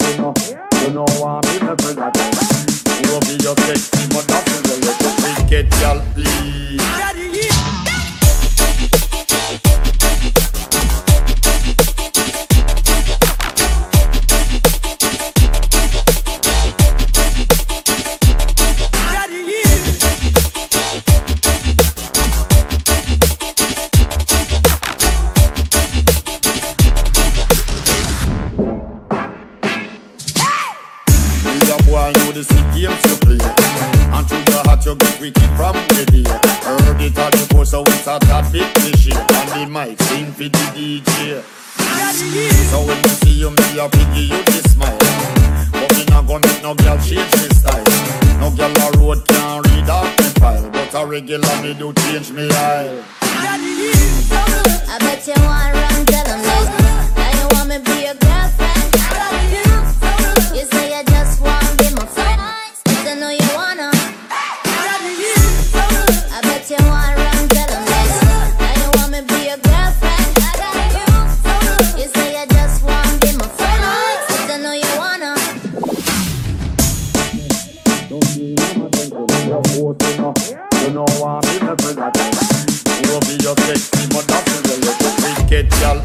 you know You know I'm in the prison You will be your sexy mother Wicked girl, I know this is games you play. Through the hot you get wicked from the day. Heard it on the post so it's a that this year And the mic sing for the DJ So when you see you me a piggy you this smile. But me not gonna make no girl change me style. No girl a road can't read off me file. But a regular me do change me aisle. I bet you want rum, tell You know what me the president. You be your sexy mother, you look wicked, girl.